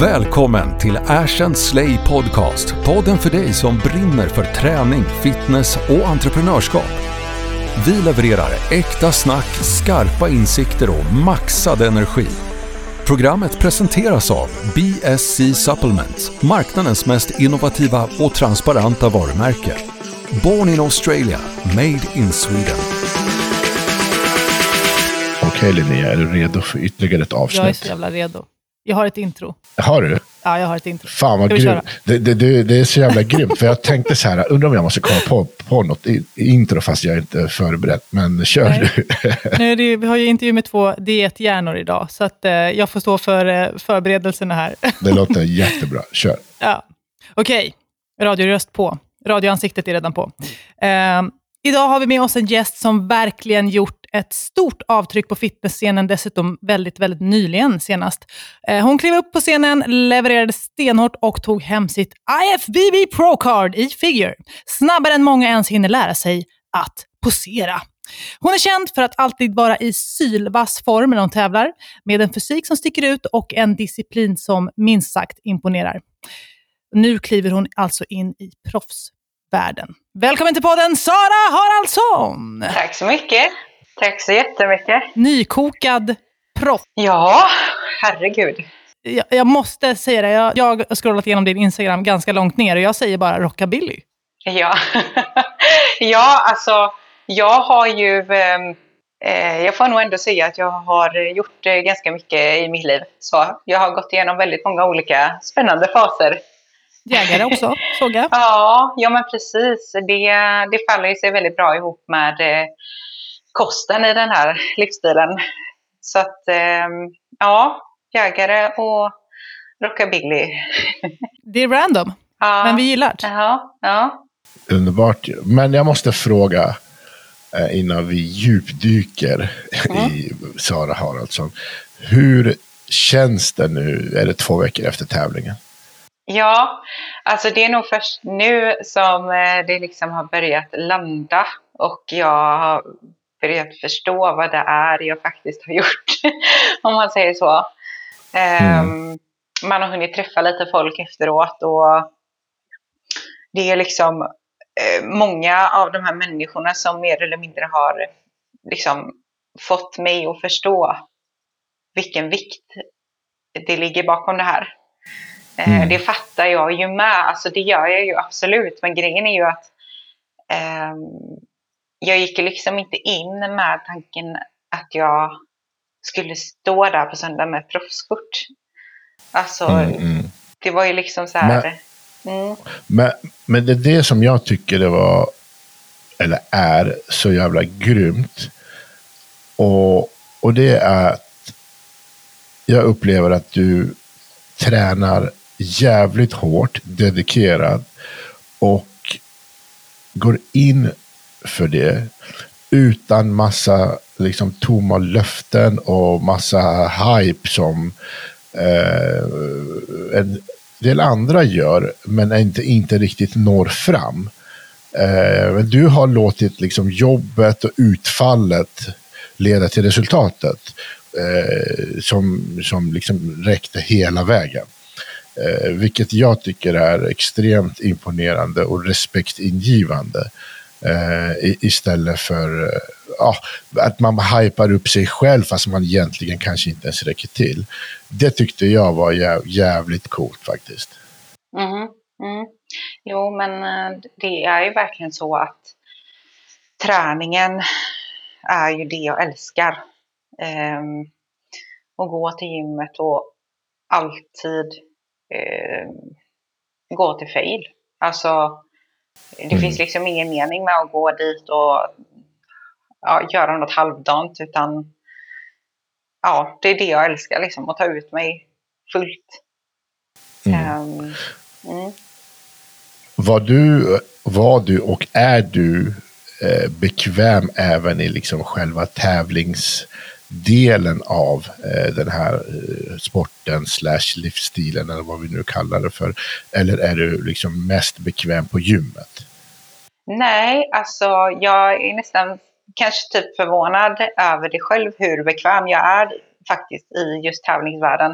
Välkommen till Ash and Slay Podcast. Podden för dig som brinner för träning, fitness och entreprenörskap. Vi levererar äkta snack, skarpa insikter och maxad energi. Programmet presenteras av BSC Supplements, marknadens mest innovativa och transparenta varumärke. Born in Australia, made in Sweden. Okej Linnea, är du redo för ytterligare ett avsnitt? Jag är så jävla redo. Jag har ett intro. Har du? Ja, jag har ett intro. Fan vad grymt. Det, det, det, är så jävla grymt. För jag tänkte så här, undrar om jag måste komma på, på något intro fast jag är inte förberedd. Men kör Nej. du. Nu är vi har ju intervju med två diethjärnor idag, så att, eh, jag får stå för eh, förberedelserna här. Det låter jättebra. Kör. ja. Okej, radioröst på. Radioansiktet är redan på. Eh, idag har vi med oss en gäst som verkligen gjort ett stort avtryck på fitnessscenen, dessutom väldigt, väldigt nyligen senast. Eh, hon klev upp på scenen, levererade stenhårt och tog hem sitt IFBB Pro Card i Figure. Snabbare än många ens hinner lära sig att posera. Hon är känd för att alltid vara i sylvass form när hon tävlar, med en fysik som sticker ut och en disciplin som minst sagt imponerar. Nu kliver hon alltså in i proffsvärlden. Välkommen till podden Sara Haraldsson! Tack så mycket. Tack så jättemycket. Nykokad proffs. Ja, herregud. Jag, jag måste säga det, jag, jag har scrollat igenom din Instagram ganska långt ner och jag säger bara rockabilly. Ja, ja alltså jag har ju, ehm, eh, jag får nog ändå säga att jag har gjort eh, ganska mycket i mitt liv. Så jag har gått igenom väldigt många olika spännande faser. Jägare också, såg jag. Ja, ja men precis. Det, det faller ju sig väldigt bra ihop med eh, kosten i den här livsstilen. Så att, ehm, ja, jägare och rockabilly. Det är random, Ja. men vi gillar det. Ja, ja. Underbart. Men jag måste fråga eh, innan vi djupdyker i Sara Haraldsson. Hur känns det nu? Är det två veckor efter tävlingen? Ja, alltså det är nog först nu som eh, det liksom har börjat landa och jag har börjat förstå vad det är jag faktiskt har gjort, om man säger så. Ehm, Man har hunnit träffa lite folk efteråt och det är liksom eh, många av de här människorna som mer eller mindre har liksom fått mig att förstå vilken vikt det ligger bakom det här. Eh, Mm. Det fattar jag ju med, alltså det gör jag ju absolut. Men grejen är ju att ehm, jag gick liksom inte in med tanken att jag skulle stå där på söndag med proffskort. Alltså, Mm, mm. det var ju liksom så här... Mm, Men, men det är det som jag tycker det var, eller är, så jävla grymt. Och, och det är att jag upplever att du tränar jävligt hårt, dedikerad och går in för det utan massa liksom, tomma löften och massa hype som eh, en del andra gör, men inte, inte riktigt når fram. Eh, men du har låtit liksom, jobbet och utfallet leda till resultatet eh, som, som liksom räckte hela vägen. Eh, vilket jag tycker är extremt imponerande och respektingivande. Eh, istället för eh, ja, att man hypar upp sig själv fast man egentligen kanske inte ens räcker till. Det tyckte jag var jäv, jävligt coolt faktiskt. Mm, mm. Jo, men eh, det är ju verkligen så att träningen är ju det jag älskar. Ehm, att gå till gymmet och alltid ehm, gå till fail. Alltså, det Mm. finns liksom ingen mening med att gå dit och ja, göra något halvdant, utan ja, det är det jag älskar, liksom, att ta ut mig fullt. Mm. Ehm, mm. Var du, var du och är du eh, bekväm även i liksom själva delen av eh, den här eh, sporten slash livsstilen eller vad vi nu kallar det för? Eller är du liksom mest bekväm på gymmet? Nej, alltså jag är nästan kanske typ förvånad över det själv, hur bekväm jag är faktiskt i just tävlingsvärlden.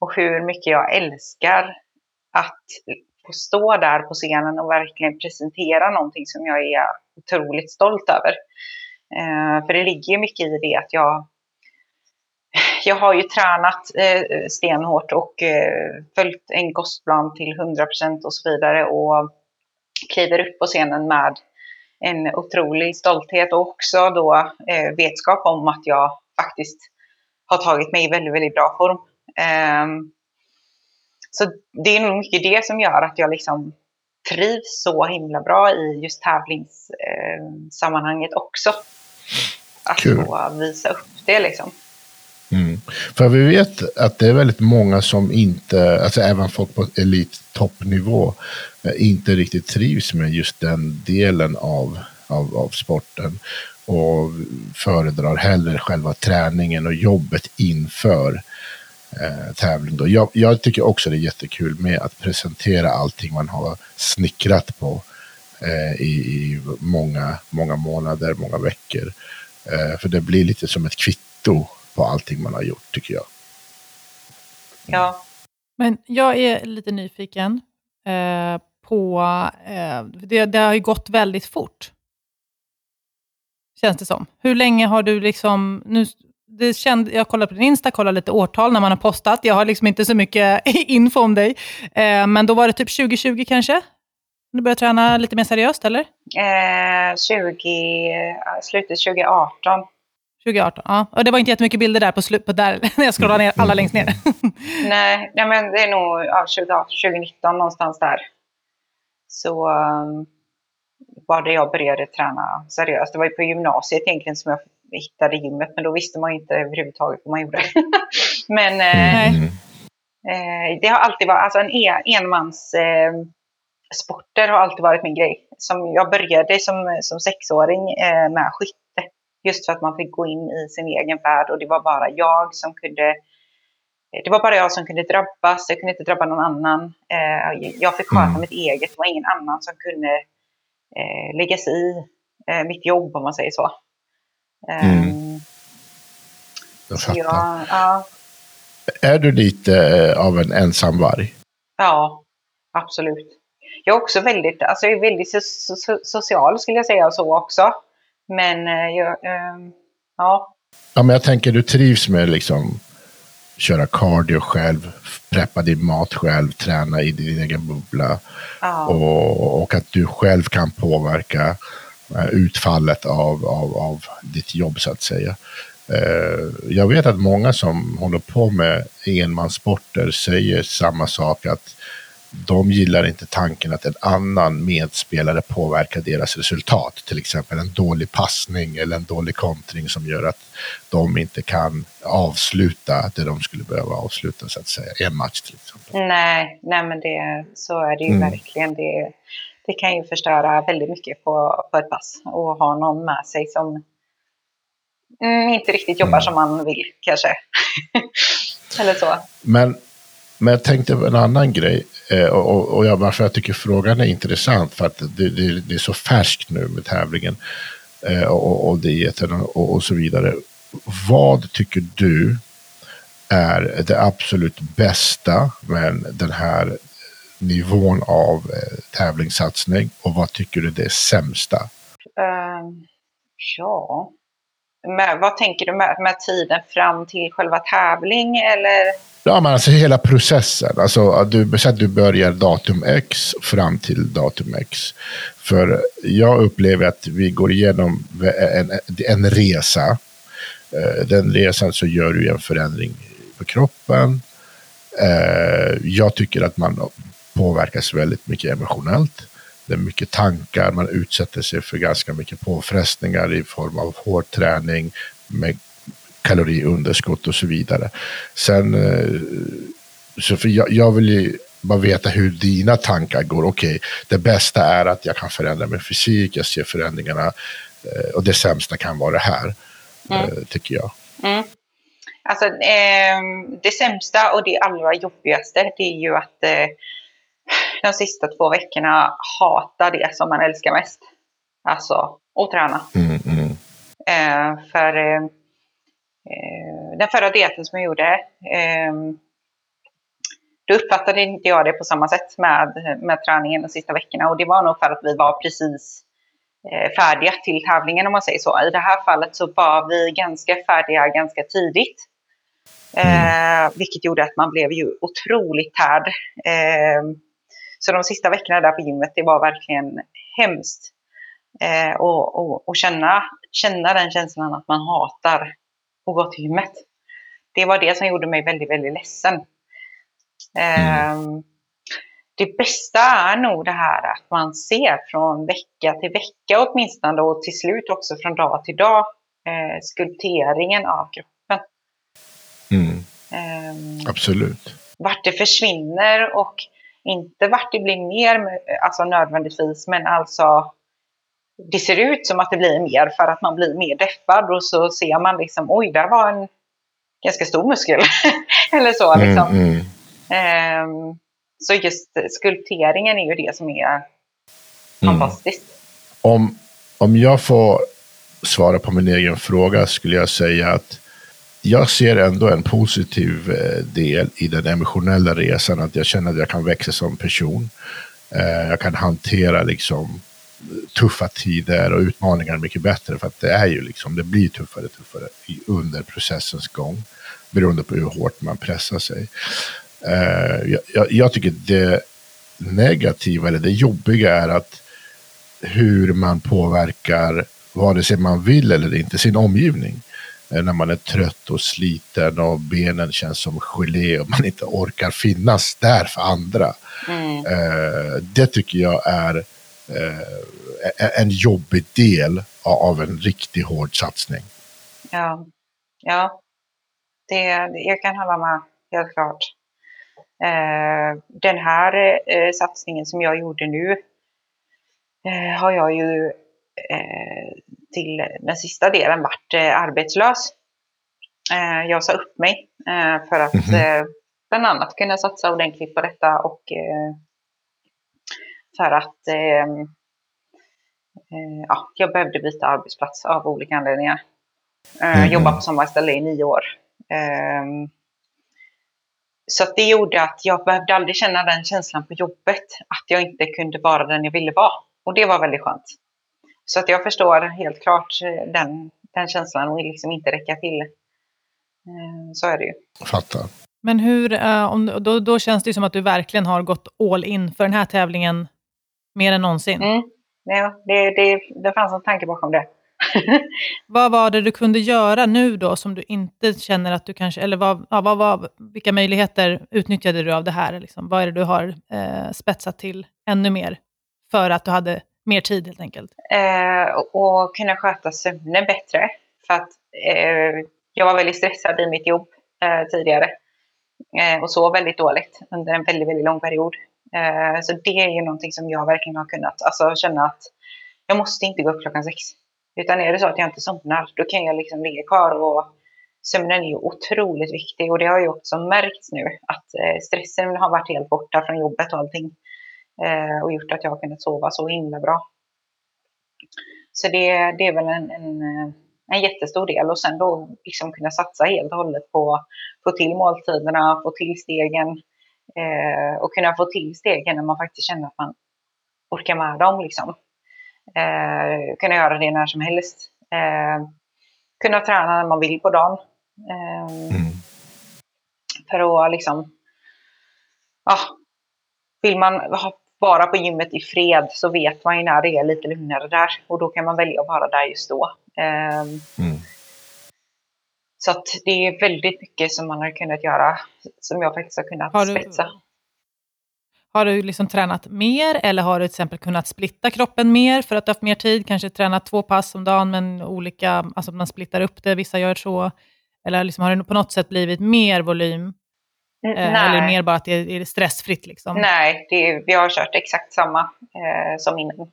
och hur mycket jag älskar att få stå där på scenen och verkligen presentera någonting som jag är otroligt stolt över. Eh, för det ligger ju mycket i det att jag jag har ju tränat eh, stenhårt och eh, följt en kostplan till 100% och så vidare och kliver upp på scenen med en otrolig stolthet och också då eh, vetskap om att jag faktiskt har tagit mig i väldigt, väldigt bra form. Um, så det är nog mycket det som gör att jag liksom trivs så himla bra i just tävlingssammanhanget eh, också. Att Kul. få visa upp det liksom. Mm. För vi vet att det är väldigt många som inte, alltså även folk på elittoppnivå, eh, inte riktigt trivs med just den delen av, av, av sporten och föredrar hellre själva träningen och jobbet inför eh, tävling. Då. Jag, jag, tycker också det är jättekul med att presentera allting man har snickrat på eh, i, i, många, många månader, många veckor. Eh, för det blir lite som ett kvitto på allting man har gjort, tycker jag. Ja. Men jag är lite nyfiken eh, på... Eh, det, det har ju gått väldigt fort känns det som. Hur länge har du liksom... Nu, det känd, jag kollar på din Insta, kollar lite årtal när man har postat. Jag har liksom inte så mycket info om dig. Eh, men då var det typ 2020 kanske? Du började träna lite mer seriöst, eller? Eh, 20, slutet 2018. 2018, ja. Och det var inte jättemycket bilder där på slutet, där när jag scrollade ner alla längst ner. nej, nej, men det är nog ja, 2019 någonstans där. Så um, var det jag började träna seriöst. Det var ju på gymnasiet egentligen som jag hittade gymmet, men då visste man ju inte överhuvudtaget vad man gjorde. men eh, eh, det har alltid varit, alltså en e, enmans eh, sporter har alltid varit min grej. Som jag började som, som sexåring eh, med skytte. Just för att man fick gå in i sin egen värld och det var bara jag som kunde det var bara jag som kunde drabbas, jag kunde inte drabba någon annan. Eh, jag fick sköta mm. mitt eget, det var ingen annan som kunde eh, lägga sig i eh, mitt jobb om man säger så. Mm. Um, jag fattar. Jag, ja. Är du lite eh, av en ensamvarg? Ja, absolut. Jag är också väldigt, alltså jag är väldigt so so social skulle jag säga så också. Men eh, jag, um, ja. Ja, men jag tänker du trivs med liksom köra cardio själv, preppa din mat själv, träna i din egen bubbla. Ja. Och, och, att du själv kan påverka uh, utfallet av, av, av ditt jobb så att säga. Uh, jag vet att många som håller på med enmanssporter säger samma sak, att de gillar inte tanken att en annan medspelare påverkar deras resultat. Till exempel en dålig passning eller en dålig kontring som gör att de inte kan avsluta det de skulle behöva avsluta, så att säga, en match till exempel. Nej, nej men det, så är det ju mm. verkligen. Det, det kan ju förstöra väldigt mycket på, på ett pass och ha någon med sig som mm, inte riktigt jobbar mm. som man vill kanske. eller så. Men men jag tänkte på en annan grej. Eh, och, och jag, varför jag tycker frågan är intressant. För att det, det, det är så färskt nu med tävlingen. Eh, och, och dieten och, och så vidare. Vad tycker du är det absolut bästa med den här nivån av eh, tävlingssatsning? Och vad tycker du är det sämsta? Uh, ja, med, vad tänker du med, med tiden fram till själva tävling eller? Ja, men alltså hela processen. Alltså, du, så att du börjar datum X fram till datum X. För jag upplever att vi går igenom en, en resa. Eh, den resan så gör du en förändring på kroppen. Eh, jag tycker att man påverkas väldigt mycket emotionellt. Det är mycket tankar, man utsätter sig för ganska mycket påfrestningar i form av hård träning med kaloriunderskott och så vidare. Sen, eh, så för jag, jag vill ju bara veta hur dina tankar går. Okej, okay, det bästa är att jag kan förändra min fysik, jag ser förändringarna eh, och det sämsta kan vara det här, mm. Eh, tycker jag. Mm. Alltså, eh, det sämsta och det allra jobbigaste det är ju att eh, de sista två veckorna hata det som man älskar mest. Alltså, att träna. Mm, mm. Eh, för eh, den förra dieten som jag gjorde, eh, då uppfattade inte jag det på samma sätt med, med träningen de sista veckorna. Och det var nog för att vi var precis eh, färdiga till tävlingen om man säger så. I det här fallet så var vi ganska färdiga ganska tidigt. Eh, vilket gjorde att man blev ju otroligt tärd. Eh, så de sista veckorna där på gymmet, det var verkligen hemskt. Eh, och, och, och känna, känna den känslan att man hatar att gå till gymmet. Det var det som gjorde mig väldigt, väldigt ledsen. Mm. Det bästa är nog det här att man ser från vecka till vecka åtminstone och till slut också från dag till dag eh, skulpteringen av kroppen. Mm. Um, Absolut. Vart det försvinner och inte vart det blir mer, alltså nödvändigtvis, men alltså det ser ut som att det blir mer för att man blir mer deffad och så ser man liksom oj, där var en ganska stor muskel. Eller så mm, liksom. Mm, mm. Um, så just skulpteringen är ju det som är mm. fantastiskt. Om, om jag får svara på min egen fråga skulle jag säga att jag ser ändå en positiv eh, del i den emotionella resan. Att jag känner att jag kan växa som person. Eh, jag kan hantera liksom eh, tuffa tider och utmaningar mycket bättre. För att det är ju liksom, det blir tuffare och tuffare under processens gång. Beroende på hur hårt man pressar sig. Jag, jag, tycker det negativa eller det jobbiga är att hur man påverkar, vare sig man vill eller inte, sin omgivning. Uh, när man är trött och sliten och benen känns som gelé och man inte orkar finnas där för andra. Mm. Uh, det tycker jag är en jobbig del av en riktigt hård satsning. Ja, ja. Det, jag kan hålla med, helt klart. Eh, den här eh, satsningen som jag gjorde nu eh, har jag ju till den sista delen varit arbetslös. jag sa upp mig för att mm -hmm. bland annat kunna satsa ordentligt på detta och för att ja, jag behövde byta arbetsplats av olika anledningar. Mm -hmm. Jobba på samma ställe i nio år. Så det gjorde att jag behövde aldrig känna den känslan på jobbet, att jag inte kunde vara den jag ville vara. Och det var väldigt skönt. Så att jag förstår helt klart eh, den, den känslan och liksom inte räcka till. Eh, så är det ju. Fattar. Men hur, eh, då, då känns det som att du verkligen har gått all in för den här tävlingen mer än någonsin. Mm. Ja, det, det, det fanns en tanke bakom det. vad var det du kunde göra nu då som du inte känner att du kanske, eller vad, ja, vad, vad, vilka möjligheter utnyttjade du av det här? Liksom? Vad är det du har eh, spetsat till ännu mer för att du hade mer tid helt enkelt? Eh, och kunna sköta sömnen bättre. För att eh, jag var väldigt stressad i mitt jobb eh, tidigare eh, och sov väldigt dåligt under en väldigt, väldigt lång period. Eh, så det är ju någonting som jag verkligen har kunnat alltså, känna att jag måste inte gå upp klockan sex. Utan är det så att jag inte somnar, då kan jag liksom ligga kvar och sömnen är ju otroligt viktig och det har ju också märkts nu att eh, stressen har varit helt borta från jobbet och allting eh, och gjort att jag har kunnat sova så himla bra. Så det, det är väl en, en, en jättestor del och sen då liksom kunna satsa helt och hållet på att få till måltiderna, få till stegen eh, och kunna få till stegen när man faktiskt känner att man orkar med dem liksom. Eh, kunna göra det när som helst. Eh, kunna träna när man vill på dagen. Eh, mm. För att liksom, ja, vill man vara på gymmet i fred så vet man ju när det är lite lugnare där och då kan man välja att vara där just då. Mm. Så att det är väldigt mycket som man har kunnat göra som jag faktiskt har kunnat har du, spetsa. Har du liksom tränat mer eller har du till exempel kunnat splitta kroppen mer för att du haft mer tid? Kanske tränat två pass om dagen men olika, alltså man splittar upp det, vissa gör så. Eller liksom, har det på något sätt blivit mer volym? Mm, eh, eller mer bara att det är stressfritt? Liksom? Nej, är, vi har kört exakt samma eh, som innan.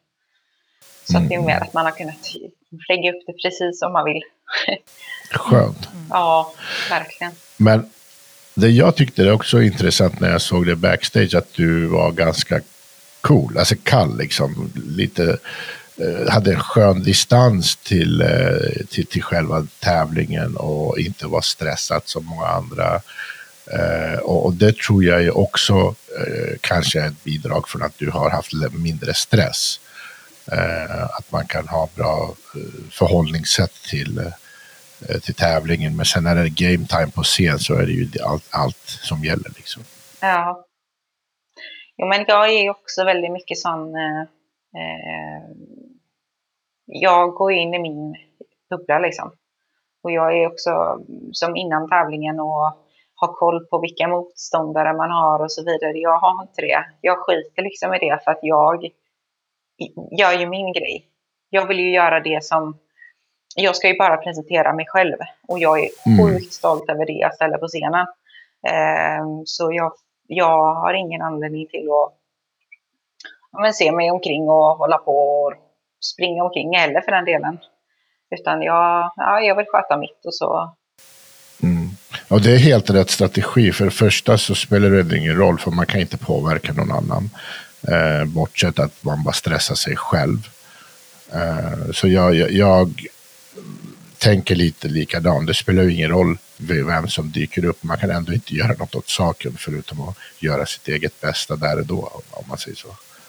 Så mm. det är mer att man har kunnat lägga upp det precis som man vill. Skönt. Mm. Ja, verkligen. Men det jag tyckte det också intressant när jag såg det backstage att du var ganska cool, alltså kall liksom. Lite, eh, hade en skön distans till, eh, till, till själva tävlingen och inte var stressad som många andra Eh, Eh, och, det tror jag eh, är också kanske kanske ett bidrag från att du har haft mindre stress. Eh, att man kan ha bra förhållningssätt till, till tävlingen. Men sen när det är game time på scen så är det ju allt, allt som gäller. Liksom. Ja. Jo, men jag är också väldigt mycket sån... Eh, jag går in i min bubbla liksom. Och jag är också som innan tävlingen och har koll på vilka motståndare man har och så vidare. Jag har inte det. Jag skiter liksom i det för att jag gör ju min grej. Jag vill ju göra det som... Jag ska ju bara presentera mig själv och jag är mm. sjukt stolt över det jag ställer på scenen. Um, så jag, jag har ingen anledning till att men, se mig omkring och hålla på och springa omkring heller för den delen. Utan jag, ja, jag vill sköta mitt och så. Och det är helt rätt strategi. För det första så spelar det ingen roll för man kan inte påverka någon annan. Eh, bortsett att man bara stressar sig själv. Eh, så jag, jag, jag, tänker lite likadant. Det spelar ju ingen roll vem som dyker upp. Man kan ändå inte göra något åt saken förutom att göra sitt eget bästa där och då, om man säger så.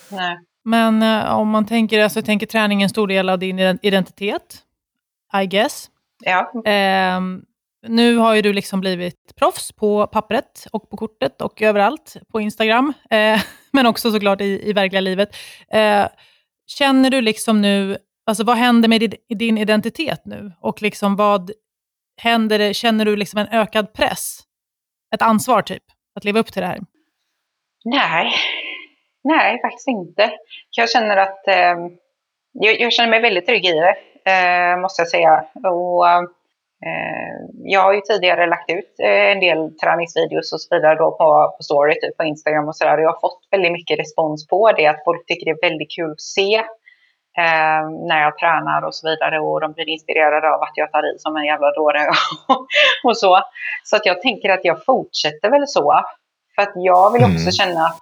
Nej. Men eh, om man tänker, alltså, tänker träning en stor del av din identitet, I guess. Ja. Eh, nu har ju du liksom blivit proffs på pappret och på kortet och överallt på Instagram, eh, men också såklart i, i verkliga livet. Eh, känner du liksom nu, alltså vad händer med din, din identitet nu? Och liksom vad händer, känner du liksom en ökad press? Ett ansvar typ, att leva upp till det här? Nej, nej faktiskt inte. Jag känner att eh, jag, jag, känner mig väldigt trygg i det, eh, måste jag säga. Och, Eh, jag har ju tidigare lagt ut eh, en del träningsvideos och så vidare då på, på story, typ på Instagram och sådär. Jag har fått väldigt mycket respons på det, att folk tycker det är väldigt kul att se eh, när jag tränar och så vidare. Och de blir inspirerade av att jag tar i som en jävla dåre och så. Så att jag tänker att jag fortsätter väl så. För att jag vill också mm. känna att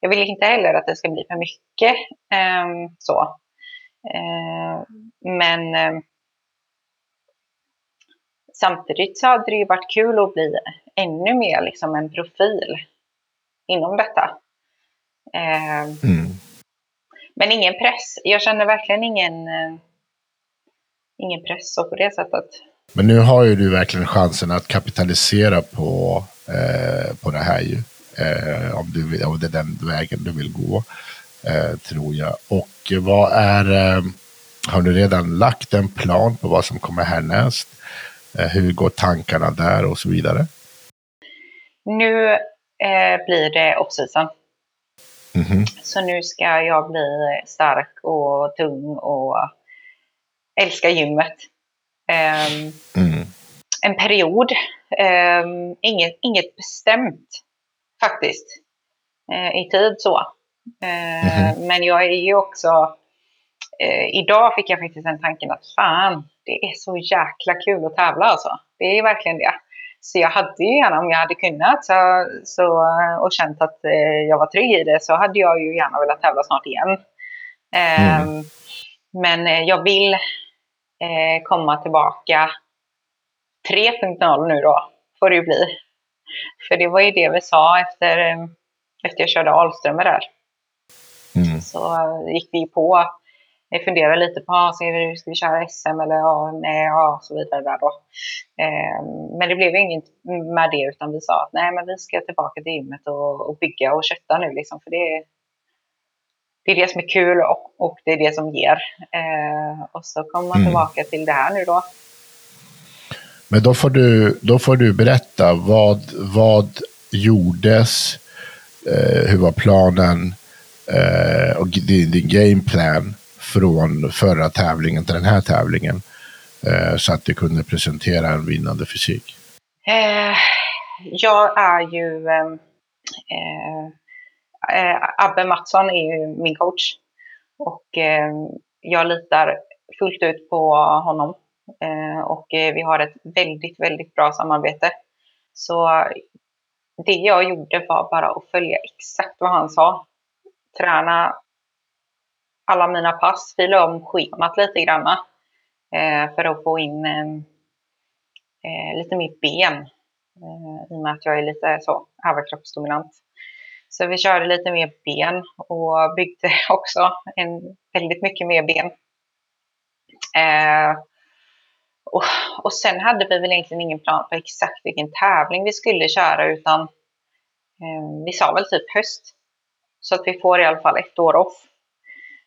jag vill inte heller att det ska bli för mycket. Eh, så. Eh, men eh, samtidigt så hade det ju varit kul att bli ännu mer liksom en profil inom detta. Eh, mm. Men ingen press. Jag känner verkligen ingen, eh, ingen press så på det sättet. Men nu har ju du verkligen chansen att kapitalisera på, eh, på det här ju. Eh, om, du om det är den vägen du vill gå, eh, tror jag. Och vad är, eh, har du redan lagt en plan på vad som kommer härnäst? Eh, hur går tankarna där och så vidare? Nu eh, blir det off-season. Mm -hmm. Så nu ska jag bli stark och tung och älska gymmet. Um, mm. En period. Um, inget, inget bestämt faktiskt uh, i tid så. Uh, mm -hmm. Men jag är ju också eh, idag fick jag faktiskt den tanken att fan, det är så jäkla kul att tävla alltså. Det är verkligen det. Så jag hade ju gärna, om jag hade kunnat så, så, och känt att eh, jag var trygg i det, så hade jag ju gärna velat tävla snart igen. Eh, mm. Men eh, jag vill eh, komma tillbaka 3.0 nu då, får det ju bli. För det var ju det vi sa efter, eh, efter jag körde Alströmer där. Mm. Så gick vi på vi funderar lite på, ah, ska, ska vi köra SM eller ja, nej, ja, så vidare där då. Eh, men det blev inget med det, utan vi sa att nej, men vi ska tillbaka till gymmet och, och bygga och kötta nu liksom, för det, det är det som är kul och, och det är det som ger. Eh, och så kommer man mm. tillbaka mm. till det här nu då. Men då får du, då får du berätta, vad, vad gjordes? Eh, hur var planen? Eh, och din, din gameplan från förra tävlingen till den här tävlingen. Eh, så att du kunde presentera en vinnande fysik? Eh, jag är ju... Ehm, eh, eh, Abbe Mattsson är ju min coach. Och ehm, jag litar fullt ut på honom. Eh, och eh, vi har ett väldigt, väldigt bra samarbete. Så det jag gjorde var bara att följa exakt vad han sa. Träna alla mina pass, fila om schemat lite grann eh, för att få in eh, eh lite mer ben eh, i och med att jag är lite så överkroppsdominant. Så vi körde lite mer ben och byggde också en, väldigt mycket mer ben. Eh, och, och sen hade vi väl egentligen ingen plan på exakt vilken tävling vi skulle köra utan eh, vi sa väl typ höst. Så att vi får i alla fall ett år off.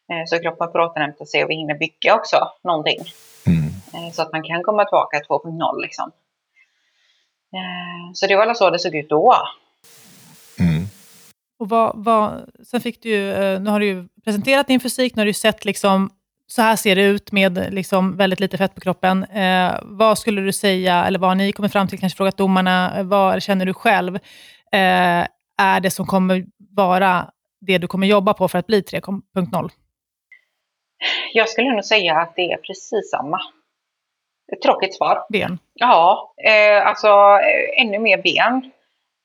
Eh, så kroppen får återhämta sig och vi hinner bygga också någonting. Mm. Eh, så att man kan komma tillbaka 2.0 liksom. Eh, så det var så det såg ut då. Mm. Och vad, vad, sen fick du nu har du ju presenterat din fysik, nu har du sett liksom, så här ser det ut med liksom väldigt lite fett på kroppen. Eh, vad skulle du säga, eller vad har ni kommit fram till, kanske frågat domarna, vad känner du själv eh, är det som kommer vara det du kommer jobba på för att bli 3.0? Jag skulle nog säga att det är precis samma. Ett tråkigt svar. Ben? Ja, eh, alltså eh, ännu mer ben.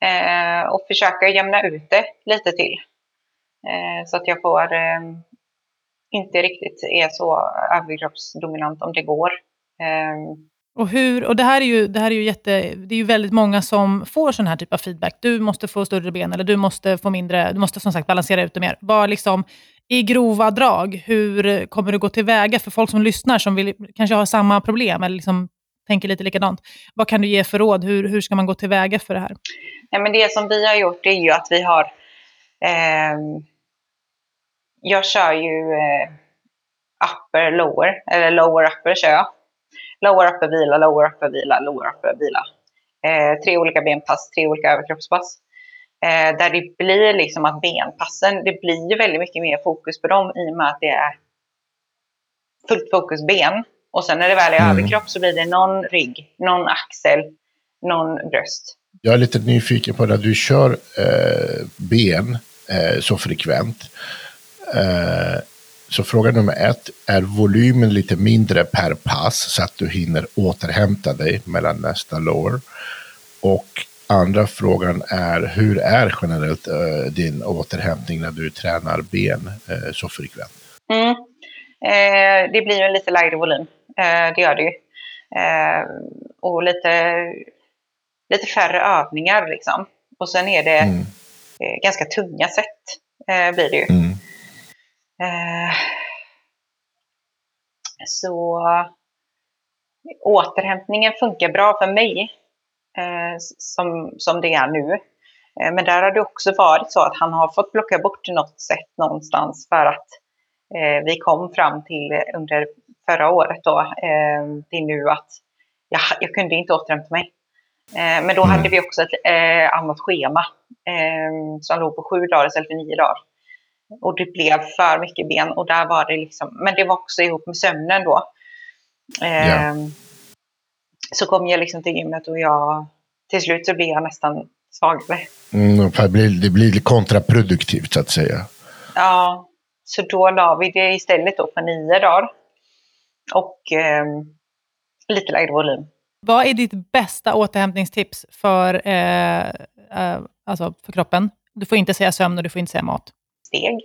Eh, och försöka jämna ut det lite till. Eh, så att jag får eh, inte riktigt är så överkroppsdominant om det går. Och, hur, och det här är ju, det här är ju, jätte, det är ju väldigt många som får sån här typ av feedback. Du måste få större ben eller du måste få mindre, du måste som sagt balansera ut det mer. Vad liksom, i grova drag, hur kommer du gå tillväga för folk som lyssnar som vill, kanske har samma problem eller liksom tänker lite likadant? Vad kan du ge för råd? Hur, hur ska man gå tillväga för det här? Ja, men det som vi har gjort är ju att vi har... Eh, jag kör ju eh, upper, lower, eller lower, upper kör jag. Lower, upper, vila, lower, upper, vila, lower, upper, vila. Eh, tre olika benpass, tre olika överkroppspass. Eh, där det blir liksom att benpassen, det blir ju väldigt mycket mer fokus på dem i och med att det är fullt fokus ben. Och sen när det väl är mm. överkropp så blir det någon rygg, någon axel, någon bröst. Jag är lite nyfiken på när du kör eh, ben eh, så frekvent. Så fråga nummer ett, är volymen lite mindre per pass så att du hinner återhämta dig mellan nästa lower? Och andra frågan är, hur är generellt uh, din återhämtning när du tränar ben uh, så frekvent? Mm. Eh, det blir ju en lite lägre volym, eh, det gör det ju. Eh, och lite, lite färre övningar liksom. Och sen är det mm. Eh, ganska tunga sätt, blir det ju. Mm. Så återhämtningen funkar bra för mig eh, som, som det är nu. Eh, men där har det också varit så att han har fått plocka bort något sätt någonstans för att eh, vi kom fram till under förra året då, eh, till nu att jag, jag kunde inte återhämta mig. Eh, men då hade mm. vi också ett eh, annat schema eh, som låg på sju dagar istället för nio dagar. Och det blev för mycket ben och där var det liksom, men det var också ihop med sömnen då. Yeah så kom jag liksom till gymmet och jag, till slut så blir jag nästan svagare. Mm, det, blir, det blir kontraproduktivt så att säga. Ja, så då la vi det istället då på nio dagar. Och eh, lite lägre volym. Vad är ditt bästa återhämtningstips för, eh, eh, alltså för kroppen? Du får inte säga sömn och du får inte säga mat. Steg.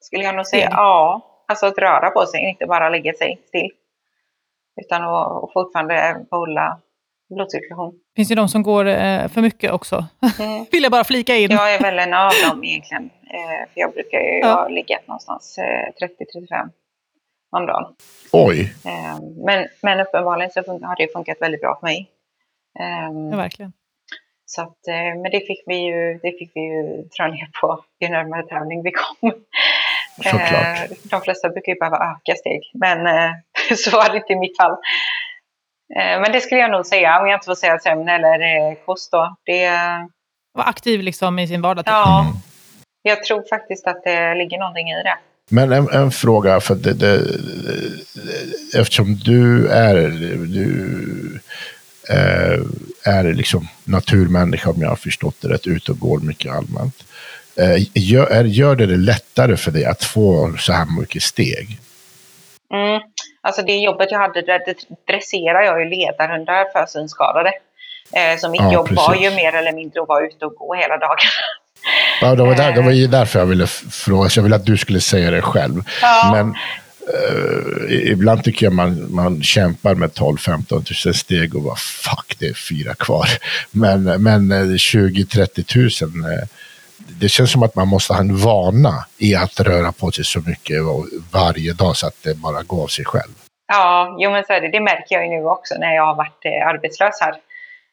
Skulle jag nog säga. Steg. Ja, alltså att röra på sig, inte bara lägga sig still. Utan att fortfarande behålla blodcirkulation. Finns det de som går eh, för mycket också? Mm. Vill jag bara flika in. Jag är väl en av dem egentligen. Eh, för jag brukar ju ja. ligga någonstans 30-35 om dagen. Oj! men, men uppenbarligen så har det funkat väldigt bra för mig. ja, verkligen. Så att, men det fick vi ju, det fick vi ju dra ner på ju närmare tävling vi kom. Såklart. De flesta brukar ju behöva öka steg, men så var det inte i mitt fall. Eh, men det skulle jag nog säga, om jag inte får säga sömn eller eh, kost då. Det... Vara aktiv liksom i sin vardag? Typ. Ja, jag tror faktiskt att det ligger någonting i det. Men en, en fråga, för det, det, eftersom du är, du, eh, är liksom naturmänniska, om jag har förstått det rätt, ute och går mycket allmänt. gör, gör det det lättare för dig att få så här mycket steg? Mm. Alltså det jobbet jag hade, där dresserar jag ju ledarhundar för synskadade. Eh, så mitt ja, jobb precis. var ju mer eller mindre att vara ute och gå hela dagen. Ja, det var, där, det var ju därför jag ville fråga. Jag ville att du skulle säga det själv. Ja. Men eh, ibland tycker jag man, man kämpar med 12-15 000 steg och bara fuck, det är fyra kvar. Men, men 20-30 000, eh, det känns som att man måste ha en vana i att röra på sig så mycket varje dag så att det bara går av sig själv. Ja, jo men så är det. Det märker jag ju nu också när jag har varit eh, arbetslös här.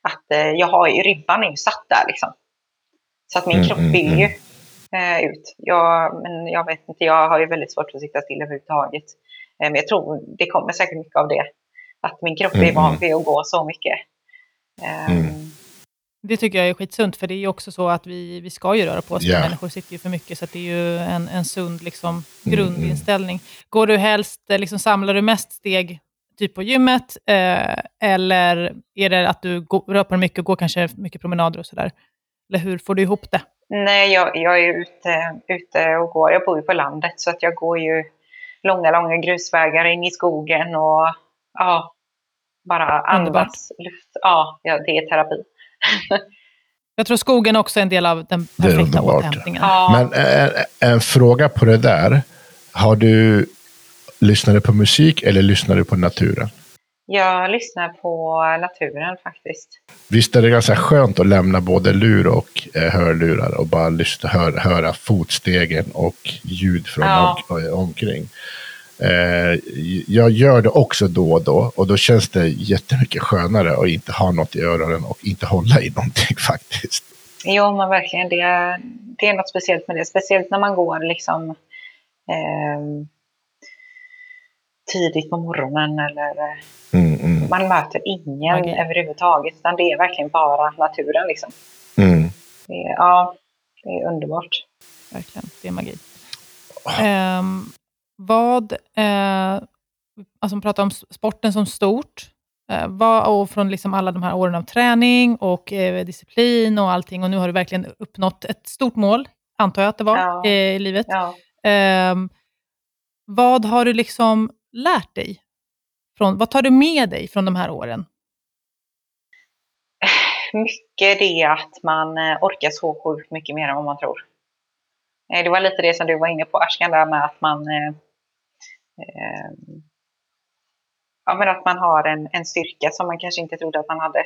Att eh, jag har ju, ribban är ju satt där liksom. Så att min mm, kropp mm, vill ju mm. Ut. Jag, men jag vet inte, jag har ju väldigt svårt att sitta still överhuvudtaget. Men jag tror det kommer säkert mycket av det. Att min kropp är van vid att gå så mycket. Um, det tycker jag är skitsunt, för det är ju också så att vi, vi ska ju röra på oss. Yeah. Människor sitter ju för mycket, så det är ju en, en sund liksom, grundinställning. Mm, mm. Går du helst, eh, liksom, samlar du mest steg typ på gymmet, eh, eller är det att du går, rör på dig mycket och går kanske mycket promenader och sådär? Eller hur får du ihop det? Nej, jag, jag är ute, ute och går. Jag bor ju på landet, så att jag går ju långa, långa grusvägar in i skogen och ja, bara andas luft. Ja, det är terapi. Jag tror skogen också är en del av den perfekta återhämtningen. Ja. Men en, en, fråga på det där. Har du lyssnat på musik eller lyssnar du på naturen? Jag lyssnar på naturen faktiskt. Visst är det ganska skönt att lämna både lur och eh, hörlurar och bara lyssna, hör, höra fotstegen och ljud från ja. om, omkring. Eh, jag gör det också då och då och då känns det jättemycket skönare att inte ha något i öronen och inte hålla i någonting faktiskt. Jo, men verkligen. Det är, det är något speciellt med det. Speciellt när man går liksom eh, tidigt på morgonen eller mm, mm. man möter ingen okay. överhuvudtaget. Utan det är verkligen bara naturen liksom. Mm. Det är, ja, det är underbart. Verkligen, det är magi. Um, vad, eh, alltså man pratar om sporten som stort, eh, vad, och från liksom alla de här åren av träning och eh, disciplin och allting, och nu har du verkligen uppnått ett stort mål, antar jag att det var, ja. i livet. Ja. Ehm, vad har du liksom lärt dig? Från, vad tar du med dig från de här åren? Mycket det att man eh, orkar så sjukt mycket mer än vad man tror. Eh, det var lite det som du var inne på, Ashkan, där med att man eh, eh, ja, men att man har en, en styrka som man kanske inte trodde att man hade.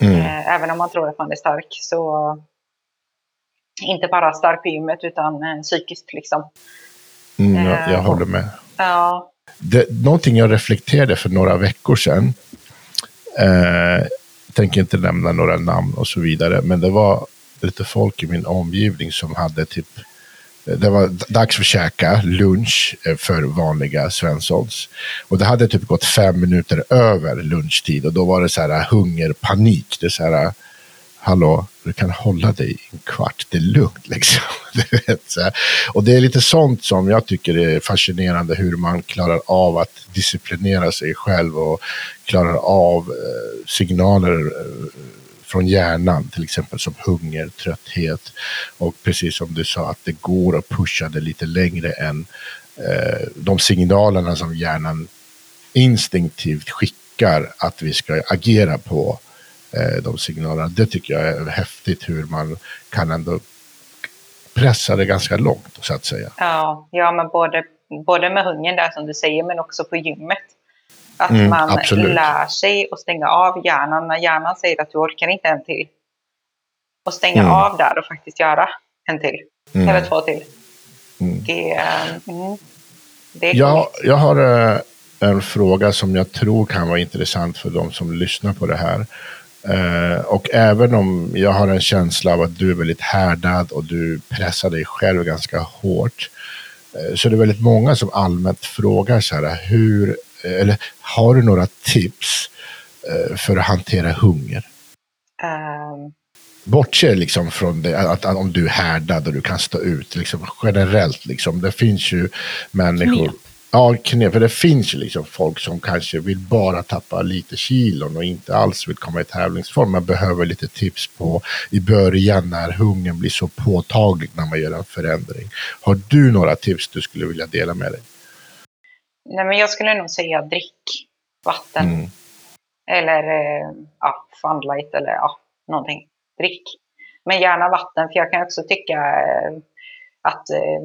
Mm. Eh, även om man tror att man är stark så inte bara stark på gymmet utan eh, psykiskt liksom. Mm, jag, jag håller med. Ja. Det, någonting jag reflekterade för några veckor sedan. Eh, tänker inte nämna några namn och så vidare. Men det var lite folk i min omgivning som hade typ eh, det var dags att käka lunch eh, för vanliga Svenssons. Och det hade typ gått fem minuter över lunchtid och då var det så här hungerpanik. Det är så här, hallå, du kan hålla dig en kvart, det är lugnt liksom. och det är lite sånt som jag tycker är fascinerande, hur man klarar av att disciplinera sig själv och klarar av eh, signaler eh, från hjärnan, till exempel som hunger, trötthet. Och precis som du sa, att det går att pusha det lite längre än eh, de signalerna som hjärnan instinktivt skickar att vi ska agera på de signalerna. Det tycker jag är häftigt hur man kan ändå pressa det ganska långt så att säga. Ja, ja men både, både med hungern där som du säger men också på gymmet. Att mm, man absolut. lär sig att stänga av hjärnan när hjärnan säger att du orkar inte en till. Och stänga mm. av där och faktiskt göra en till. Mm. Eller två till. Mm. Det, mm, det är jag, jag har äh, en fråga som jag tror kan vara intressant för de som lyssnar på det här. Uh, och även om jag har en känsla av att du är väldigt härdad och du pressar dig själv ganska hårt. Uh, så det är väldigt många som allmänt frågar så här, hur eller har du några tips eh, för att hantera hunger? Um. Bortse liksom från det, att, att, om du är härdad och du kan stå ut, liksom, generellt. Liksom, det finns ju människor. Ja, knep. För det finns ju liksom folk som kanske vill bara tappa lite kilon och inte alls vill komma i tävlingsform. Man behöver lite tips på i början när hungern blir så påtaglig när man gör en förändring. Har du några tips du skulle vilja dela med dig? Nej, men jag skulle nog säga drick vatten. Mm. Eller eh, ja, funlight eller ja, någonting. Drick. Men gärna vatten, för jag kan också tycka eh, att eh,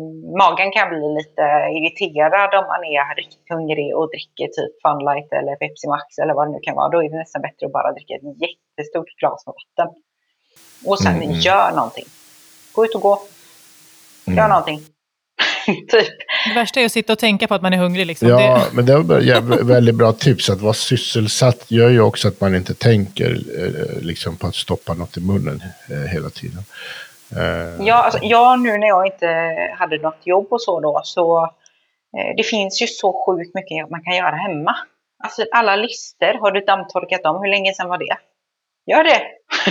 magen kan bli lite irriterad om man är riktigt hungrig och dricker typ Funlight eller Pepsi Max eller vad det nu kan vara. Då är det nästan bättre att bara dricka ett jättestort glas med vatten. Och sen Mm. gör någonting. Gå ut och gå. Gör Mm. någonting. typ. Det värsta är att sitta och tänka på att man är hungrig. Liksom. Ja, Det, men det var väldigt bra tips. Att vara sysselsatt gör ju också att man inte tänker eh, liksom på att stoppa något i munnen eh, hela tiden. Eh, Ja, alltså, jag nu när jag inte hade något jobb och så då, så eh, det finns ju så sjukt mycket man kan göra hemma. Alltså alla lister, har du dammtorkat dem? Hur länge sedan var det? Gör det!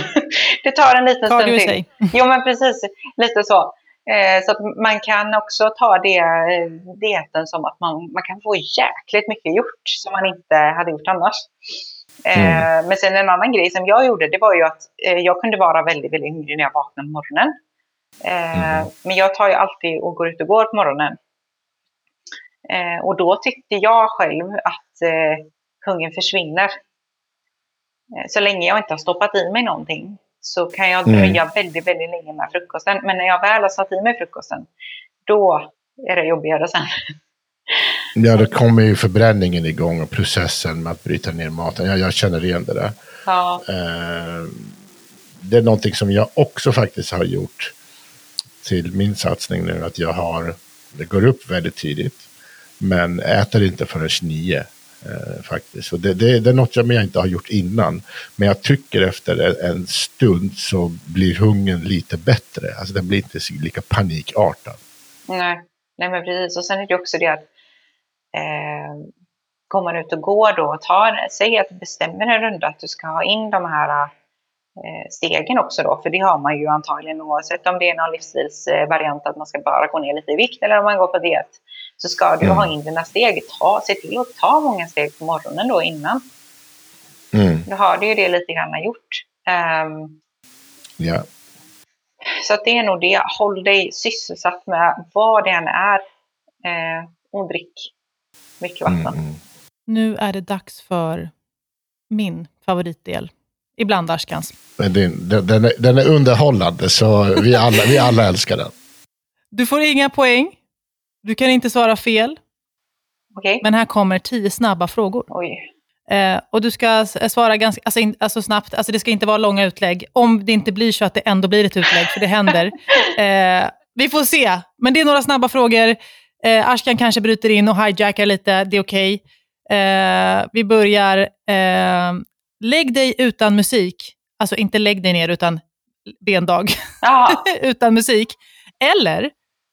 det tar en liten Cardio stund till. sig. Jo men precis, lite så. Eh, så att man kan också ta det eh, dieten som att man, man kan få jäkligt mycket gjort som man inte hade gjort annars. Eh, Men sen en annan grej som jag gjorde, det var ju att eh, jag kunde vara väldigt, väldigt hungrig när jag vaknade på morgonen. Eh, Men jag tar ju alltid och går ut och går på morgonen. Och då tyckte jag själv att hungern försvinner. Så länge jag inte har stoppat i mig någonting så kan jag Mm. dröja väldigt, väldigt länge med frukosten. Men när jag väl har satt i mig frukosten, då är det jobbigare sen. Ja, då kommer ju förbränningen igång och processen med att bryta ner maten. Jag, jag känner igen det där. Ja, Eh, det är någonting som jag också faktiskt har gjort till min satsning nu. Att jag har, det går upp väldigt tidigt. Men äter inte förrän nio. Eh, faktiskt. Och det, det, det är något som jag inte har gjort innan. Men jag tycker efter en, en stund så blir hungern lite bättre. Alltså den blir inte lika panikartad. nej. nej men precis. Och sen är det också det att eh, går man ut och går då och tar, säg att du bestämmer en runda att du ska ha in de här eh, stegen också då, för det har man ju antagligen oavsett om det är någon livsstilsvariant att man ska bara gå ner lite i vikt eller om man går på diet. Så ska du Mm. ha in dina steg, ta, se till att ta många steg på morgonen då innan. Mm, Då har du ju det lite grann gjort. Ehm, ja. Så det är nog det. Håll dig sysselsatt med vad det än är. Eh, och drick mycket vatten. Mm, mm. nu är det dags för min favoritdel. Ibland Ashkans. Den, den, den, är, den är underhållande så vi alla, vi alla älskar den. Du får inga poäng. Du kan inte svara fel. Okej? Men här kommer tio snabba frågor. Oj. Eh, och du ska s- svara ganska, alltså, in, alltså snabbt, alltså det ska inte vara långa utlägg. Om det inte blir så att det ändå blir ett utlägg, för det händer. Eh, vi får se, men det är några snabba frågor. Eh, Ashkan kanske bryter in och hijackar lite, det är okej. Eh, vi börjar, eh, lägg dig utan musik. Alltså inte lägg dig ner, utan bendag. Jaha. utan musik. Eller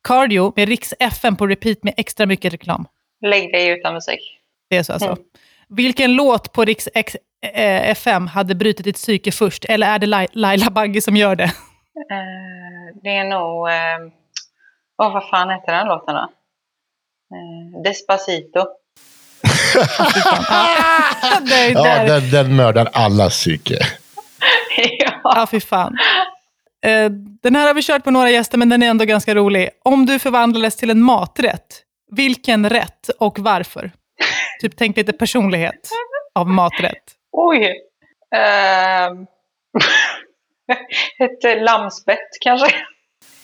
cardio med Riks FM på repeat med extra mycket reklam. Lägg dig utan musik. Det är så alltså. Mm. Vilken låt på Riks X, eh, FM hade brutit ditt psyke först? Eller är det Lai- Laila Bagge som gör det? Eh, det är nog... Eh, åh, vad fan heter den låten då? Eh, Despacito. Ja, den, den mördar alla psyke. ja. Ja, fy fan. Eh, den här har vi kört på några gäster, men den är ändå ganska rolig. Om du förvandlades till en maträtt, vilken rätt och varför? Typ tänk lite personlighet av maträtt. Oj. Eh, ett lammspett kanske?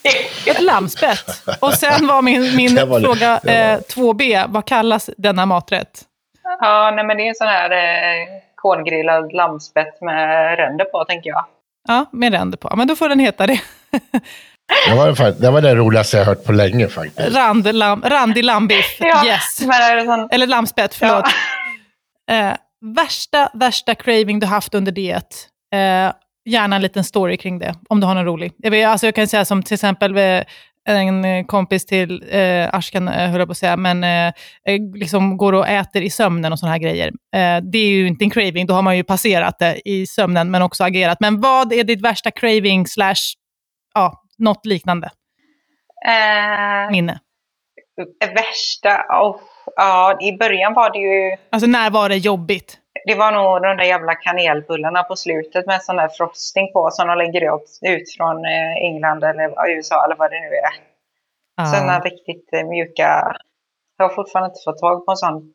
Ett lammspett. Och sen var min, min var fråga eh, 2B, vad kallas denna maträtt? ja, nej, men det är en sån här eh, kolgrillad lammspett med ränder på, tänker jag. Ja, med ränder på. Ja, men då får den heta det. Det var, det var det roligaste jag hört på länge faktiskt. Rand, lam, randig lammbiff. Ja, Yes. Men är det sån... Eller lammspett, förlåt. Eh, värsta, värsta craving du haft under diet. Eh, gärna en liten story kring det, om du har någon rolig. Jag, vet, alltså jag kan säga som till exempel en eh, kompis till eh, Ashkan, eh, höll jag på att säga, men eh, eh, liksom går och äter i sömnen och sådana här grejer. Eh, det är ju inte en craving, då har man ju passerat det i sömnen, men också agerat. Men vad är ditt värsta craving slash, ja, något liknande Eh, minne? värsta... Oh, ja, i början var det ju... Alltså när var det jobbigt? Det var nog de där jävla kanelbullarna på slutet med sån där frosting på som de lägger ut, ut från eh, England eller USA eller vad det nu är. Ja. Sådana riktigt eh, mjuka... Jag har fortfarande inte fått tag på en sån.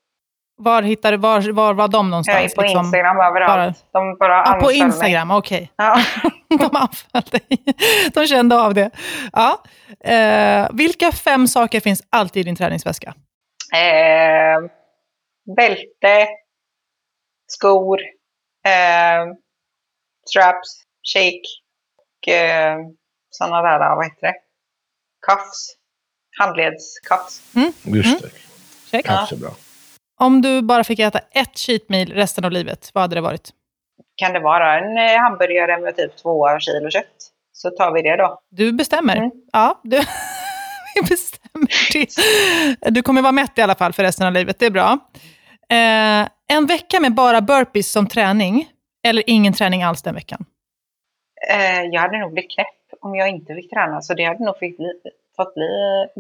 Var hittade var, var var de Jag någonstans? är på liksom? Instagram överallt. De bara Ja, på. Instagram, okej. Ja. De anföll dig. De kände av det. Ja. Eh, vilka fem saker finns alltid i din träningsväska? Eh, bälte, skor, eh, straps, shake och eh, sådana där, vad heter det? Cuffs. Handledscuffs. Just det. Check. Kaps är bra. Om du bara fick äta ett cheat meal resten av livet, vad hade det varit? Kan det vara en eh, hamburgare med typ två kilo kött? Så tar vi det då. Du bestämmer. Mm. Ja, du bestämmer det. Du kommer vara mätt i alla fall för resten av livet, det är bra. Eh, en vecka med bara burpees som träning, eller ingen träning alls den veckan? Eh, jag hade nog blivit knäpp om jag inte fick träna, så det hade nog fick bli, fått bli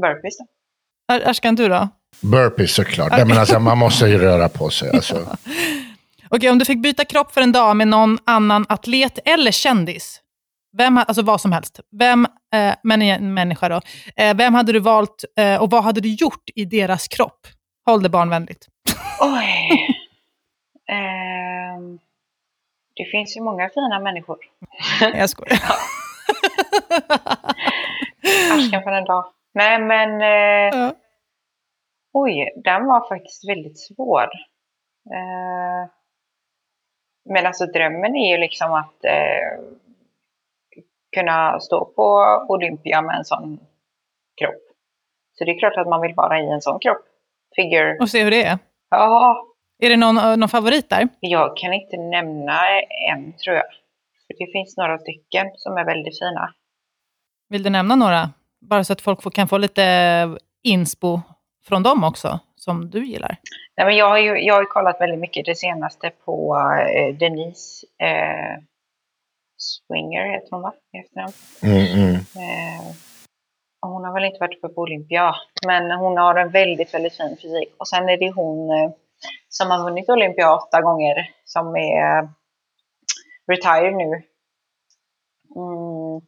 burpees då. Ar- Ashkan, du då? Burpees såklart. Nej, men alltså, man måste ju röra på sig. Alltså. Okej, om du fick byta kropp för en dag med någon annan atlet eller kändis, vem, alltså vad som helst, vem, eh, men en människa då, eh, vem hade du valt eh, och vad hade du gjort i deras kropp? Håll det barnvänligt. Oj! Ehm, det finns ju många fina människor. Jag skojar. Arskan för en dag. Nej, men... Eh, Ja. oj, den var faktiskt väldigt svår. Eh, men alltså drömmen är ju liksom att eh, kunna stå på Olympia med en sån kropp. Så det är klart att man vill vara i en sån kropp. Figure. Och se hur det är. Ja, Är det någon, eh, någon favorit där? jag kan inte nämna en tror jag. För det finns några stycken som är väldigt fina. Vill du nämna några? Bara så att folk får, kan få lite inspo från dem också, som du gillar. Nej, men jag, har ju, jag har ju kollat väldigt mycket det senaste på eh, Denise eh, Swinger, heter hon va? Mm, mm. Eh, hon har väl inte varit uppe på Olympia, men hon har en väldigt, väldigt fin fysik. Och sen är det hon eh, som har vunnit Olympia åtta gånger, som är eh, retired nu. Mm.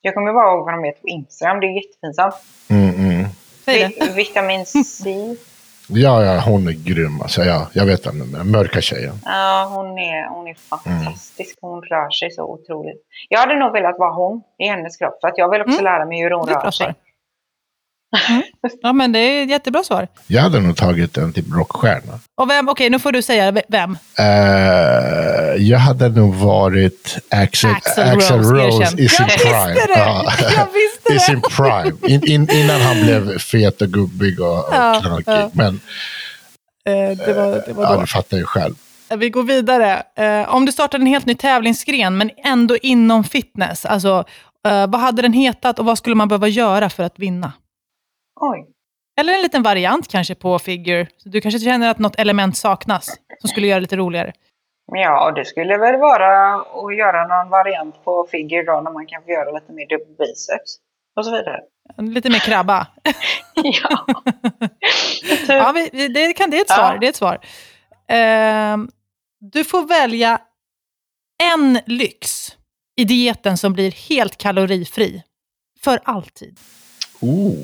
Jag kommer bara ihåg vad de heter på Instagram, det är jättepinsamt. Mm, mm. Vi- Vitamin C. Ja, ja, hon är grym. Alltså, ja, jag vet det är. Mörka tjejen. Ja, hon är, hon är fantastisk. Hon rör sig så otroligt. Jag hade nog velat vara hon i hennes kropp. För att jag vill också Mm. lära mig hur hon rör sig. Mm. Ja, men det är ett jättebra svar. Jag hade nog tagit en typ rockstjärna. Och vem, okej, nu får du säga ve- vem. Eh, jag hade nog varit Axel, Axl Axl Rose, Rose, i sin prime. Ja. Jag visste I det! sin prime. In, in, innan han blev fet och gubbig och, och Ja, knarkig. ja. Men Eh, det var, det var ja, då. du fattar ju själv. Vi går vidare. Eh, om du startar en helt ny tävlingsgren, men ändå inom fitness, alltså, eh, vad hade den hetat och vad skulle man behöva göra för att vinna? Oj. Eller en liten variant kanske på figure. Så Du kanske känner att något element saknas, som skulle göra det lite roligare. Ja, det skulle väl vara att göra någon variant på figure då, när man kan få göra lite mer dubbelbiceps. Och så vidare. Lite mer krabba. ja. Ja, vi, det, kan, det är ett svar. Ja. Det är ett svar. Ehm, du får välja en lyx i dieten som blir helt kalorifri. För alltid. Oh.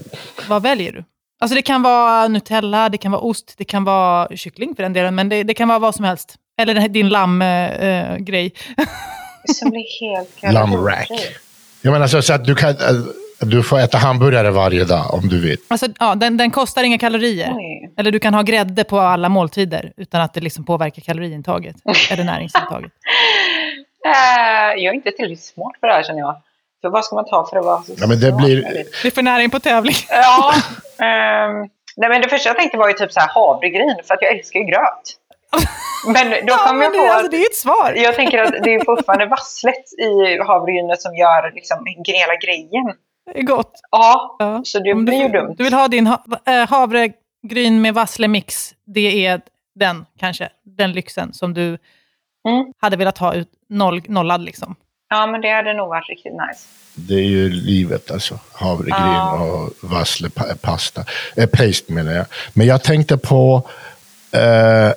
Vad väljer du? Alltså det kan vara Nutella, det kan vara ost, det kan vara kyckling för den delen, men det, det kan vara vad som helst. Eller din lammgrej. Som blir helt Lammrack. Jag menar så, så att du kan... eh, Du får äta hamburgare varje dag om du vill. alltså, ja, den, den kostar inga kalorier. Oj. Eller du kan ha grädde på alla måltider utan att det liksom påverkar kaloriintaget. eller näringsintaget. Eh, jag är inte tillräckligt smart för det här känner jag. För vad ska man ta för att vara så Ja, men det blir- Det är för näring på tävling. Ja. ehm, nej, men det första jag tänkte var ju typ så här havregryn, för att jag älskar ju gröt. Men då Ja, kom men jag det, på alltså, att det är ett svar. jag tänker att det är fortfarande vasslet i havregrynet som gör liksom hela grejen. Det är gott. Ja, Ja. så det Om blir ju du, dumt. Du vill ha din ha, äh, havregryn med vasslemix. Det är den, kanske. Den lyxen som du Mm. hade velat ha ut noll, nollad. Liksom. Ja, men det hade nog varit riktigt nice. Det är ju livet alltså. Havregryn Ja. och vassle pa- pasta. Eh, paste menar jag. Men jag tänkte på... Eh,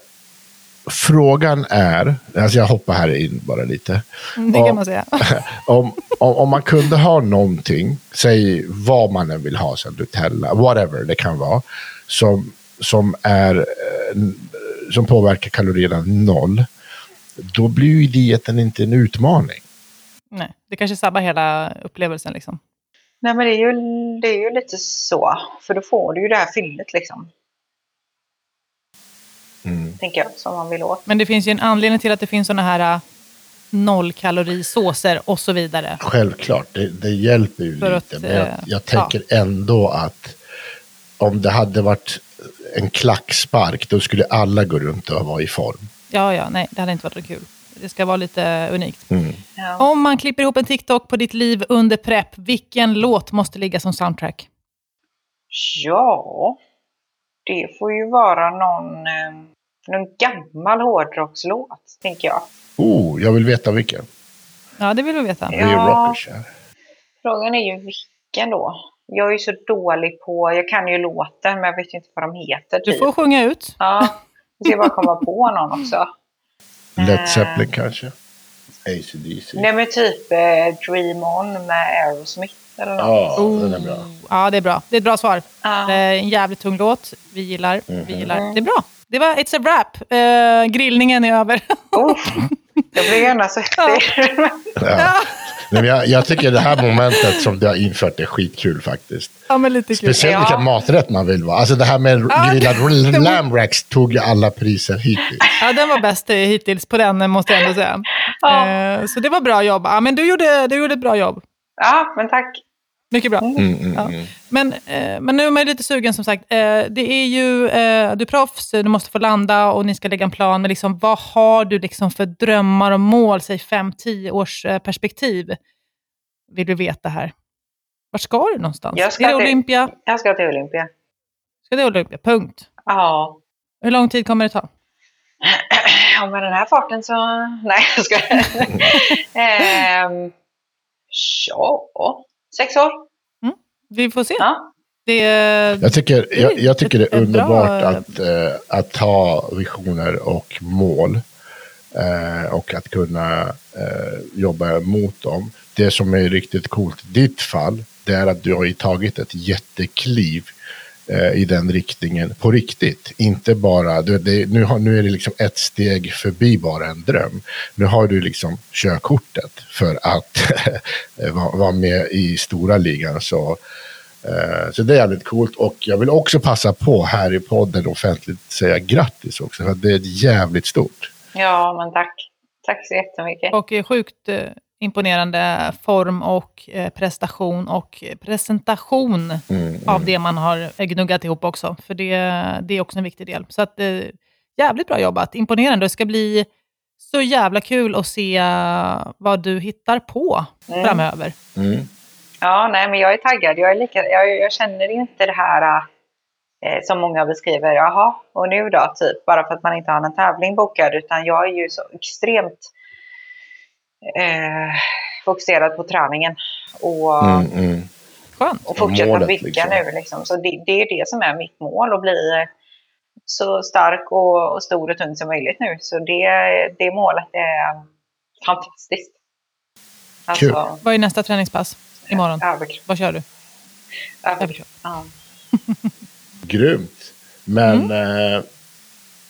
frågan är... Alltså jag hoppar här in bara lite. Mm, Det kan man säga. om, om, om man kunde ha någonting, säg vad man än vill ha, så Nutella, whatever det kan vara, som, som, är, eh, som påverkar kalorierna noll. då blir ju dieten inte en utmaning. Det kanske sabbar hela upplevelsen. Liksom. Nej, men det är, ju, det är ju lite så. För då får du ju det här fyllet liksom. Mm. Tänker jag, som man vill åt. Men det finns ju en anledning till att det finns såna här äh, nollkalorisåser och så vidare. Självklart, det, det hjälper ju För lite. att, men jag, eh, jag tänker ändå att om det hade varit en klackspark, då skulle alla gå runt och vara i form. Ja, ja, nej, det hade inte varit kul. Det ska vara lite unikt. Mm. Ja. Om man klipper ihop en TikTok på ditt liv under prepp, vilken låt måste ligga som soundtrack? ja, det får ju vara någon, eh, någon gammal hårdrockslåt, tänker jag. Oh, jag vill veta vilken. Ja, det vill vi veta. Vi är Ja. rockers här. Frågan är ju vilken då? Jag är ju så dålig på, jag kan ju låten men jag vet inte vad de heter. Du Typ. får sjunga ut. Ja, jag ska bara komma på någon också. Led Zeppelin kanske? ACDC? Nej men typ eh, Dream On med Aerosmith eller något. Ja, den är bra. Ja, det är bra. Det är ett bra svar. Är en jävligt tung låt. Vi gillar. Vi Mhm. gillar. Det är bra. Det var It's a wrap. Eh, grillningen är över. Oh, jag blir gärna svettig. Ja. Nej, men jag, jag tycker det här momentet som du har infört är skitkul faktiskt. ja, men lite kul. Speciellt Ja. vilken maträtt man vill vara. Alltså det här med Ja, grillad lamb racks tog ju alla priser hittills. Ja, den var bäst hittills på den, måste jag ändå säga. Ja. Eh, så det var bra jobb. Ja, men du gjorde, du gjorde ett bra jobb. ja, men tack. Mycket bra. Mm, mm, Ja. mm. Men, eh, men nu är man lite sugen som sagt. Eh, det är ju, eh, du är proffs, du måste få landa och ni ska lägga en plan. Men liksom, vad har du liksom för drömmar och mål, säg 5-10 års eh, perspektiv? Vill du veta här. Var ska du någonstans? Jag ska är det till- Olympia? Jag ska till Olympia. Ska det Olympia? Punkt. Ja. Hur lång tid kommer det ta? Ja, med den här farten så... Nej, jag ska. ehm, ja, sex år. Vi får se. Ja. Det, Jag tycker, jag, jag tycker det är Ett bra- underbart att, eh, att ha visioner och mål. Eh, och att kunna eh, jobba mot dem. Det som är riktigt coolt i ditt fall, det är att du har ju tagit ett jättekliv eh, i den riktningen på riktigt. Inte bara, det, det, nu, har, nu är det liksom ett steg förbi bara en dröm. Nu har du liksom körkortet för att vara med i stora ligan. Så Eh, Så det är jävligt coolt och jag vill också passa på här i podden offentligt säga grattis också. För det är jävligt stort. ja, men tack. Tack så jättemycket. och eh, sjukt eh, imponerande form och eh, prestation och presentation Mm, av det man har gnuggat ihop också. För det, det är också en viktig del. Så att, eh, jävligt bra jobbat, imponerande. Det ska bli så jävla kul att se eh, vad du hittar på Mm. framöver. Mm. Ja, nej, men jag är taggad. Jag, är lika, jag, jag känner inte det här eh, som många beskriver. Jaha, och nu då? Typ, bara för att man inte har en tävling bokad. Utan jag är ju så extremt eh, fokuserad på träningen. Och, Mm, mm. Skönt. och fortsätta Målet, bygga liksom. nu. Liksom. Så det, det är det som är mitt mål. Att bli så stark och, och stor och tung som möjligt nu. Så det, det målet är fantastiskt. Kul. Vad är nästa träningspass imorgon? Överkropp. Vad kör du? Överkropp. Ja. Grymt. Men eh,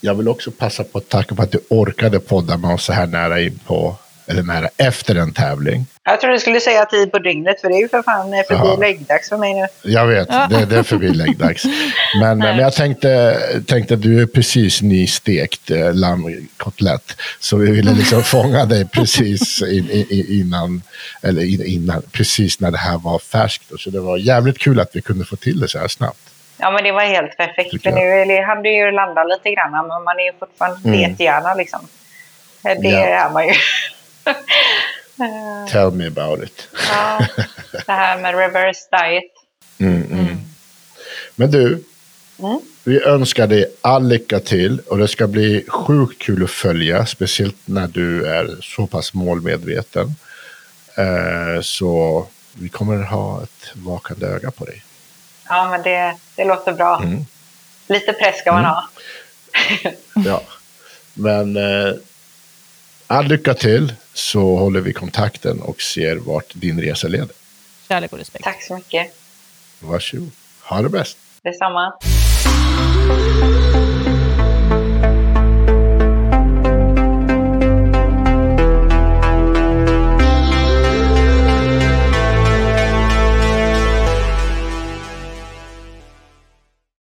jag vill också passa på att tacka för att du orkade podda med oss så här nära in på, eller nära efter en tävling. Jag trodde du skulle säga tid på dygnet, för det är ju för fan förbi Ja. läggdags för mig nu. Jag vet, Ja. det, det är förbi läggdags. Men, men jag tänkte, tänkte att du är precis nystekt eh, lammkotlett. Så vi ville liksom fånga dig precis in, i- innan, eller in, innan, precis när det här var färskt. Så det var jävligt kul att vi kunde få till det så här snabbt. Ja, men det var helt perfekt. För nu är- hann du ju landa lite grann, men man är ju fortfarande Mm. diethjärna liksom. Eh, Det Ja. är man ju. Tell me about it. ja, det här med reverse diet. Mm, mm. Men du, Mm. vi önskar dig all lycka till och det ska bli sjukt kul att följa, speciellt när du är så pass målmedveten. Eh, så vi kommer ha ett vakande öga på dig. Ja, men det, det låter bra. Mm. Lite press ska man ha. Ja. Men eh, all lycka till så håller vi kontakten och ser vart din resa leder. Kärlek och respekt. Tack så mycket. Varsågod. Ha det bäst. Detsamma.